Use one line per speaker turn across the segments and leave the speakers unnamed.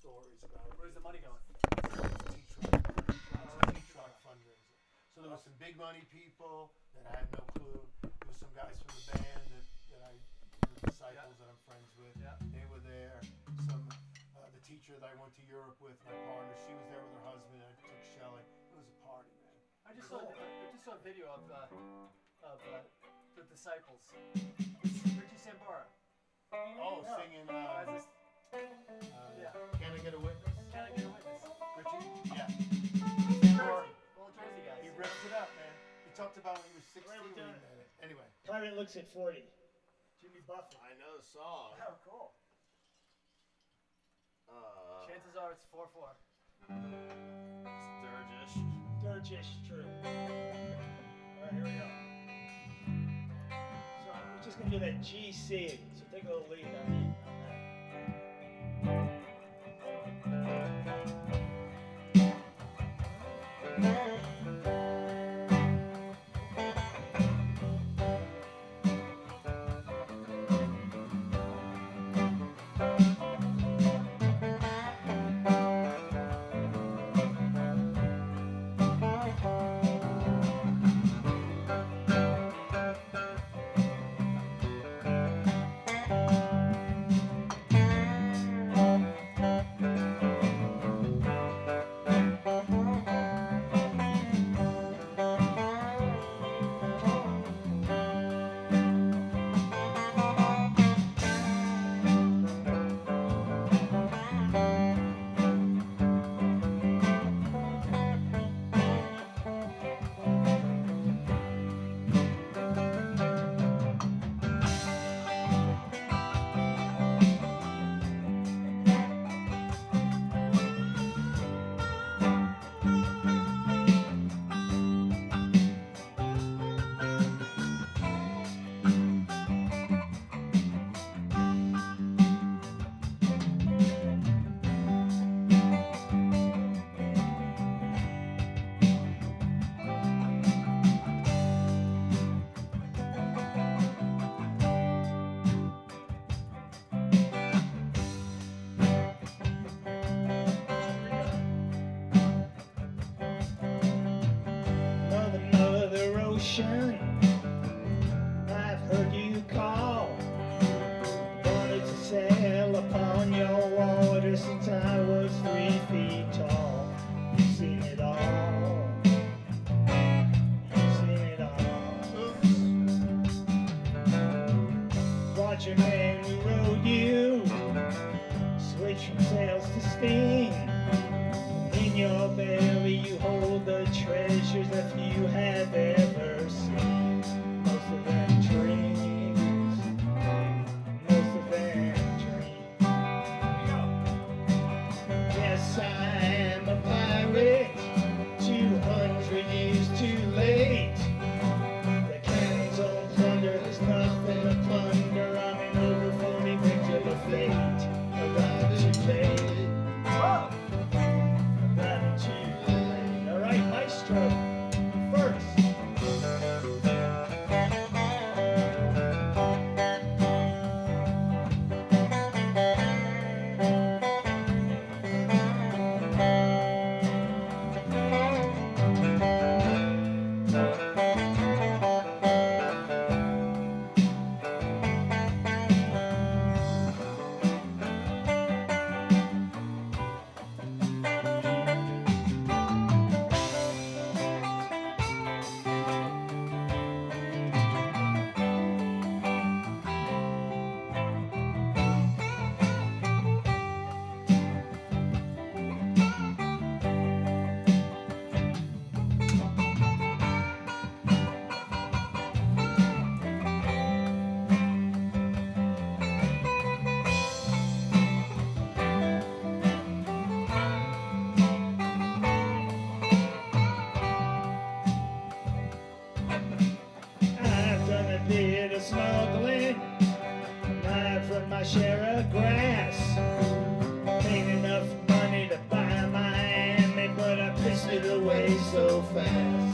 stories about.
Where's the money going?
T-Truck. It's fundraiser. So there was some big money people that I had no clue. There was some guys from the band that, that I, the disciples that I'm friends with.
Yeah.
They were there. Some, uh, the teacher that I went to Europe with, my partner, she was there with her husband. I took Shelly. It was a party, man.
I just saw I just saw a video of uh, of uh, the disciples. Richie Sambora.
Oh,
Yeah.
singing.
Uh,
uh, when he was 16
Right,
when
we
he
it.
Anyway.
Pirate looks at 40. Jimmy Buffett.
I know the song.
Oh, cool.
Uh,
Chances are it's four four.
Sturgis.
Sturgis, true. Alright, here we go. So we're just gonna do that G C. So take a little lead on, the, Ocean, I've heard you call. Wanted to sail upon your water since I was three feet tall. You've seen it all. You've seen it all. Watch your man who rode you switch from sails to steam. In your belly you hold the treasures that you have ever slipping away so fast.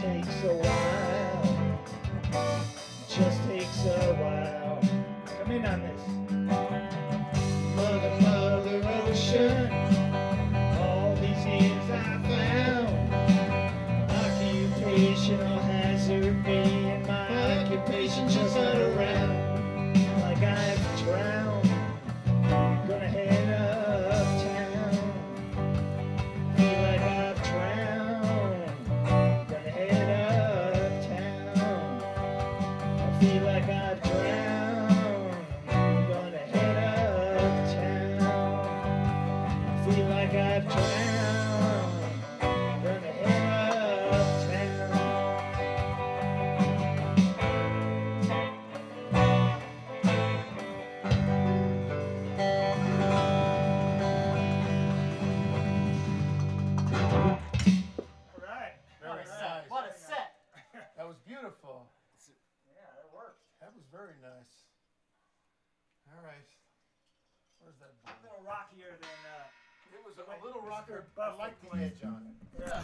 Takes a while. Just takes a while. Come in on this. Mother, Mother Ocean. All these years I found occupational hazard being my occupation just around like I've drowned
beautiful.
Yeah, that worked.
That was very nice. All right. Where's that ball?
A little rockier than. Uh,
it was a, a little rocker. I like the edge on it.
Yeah.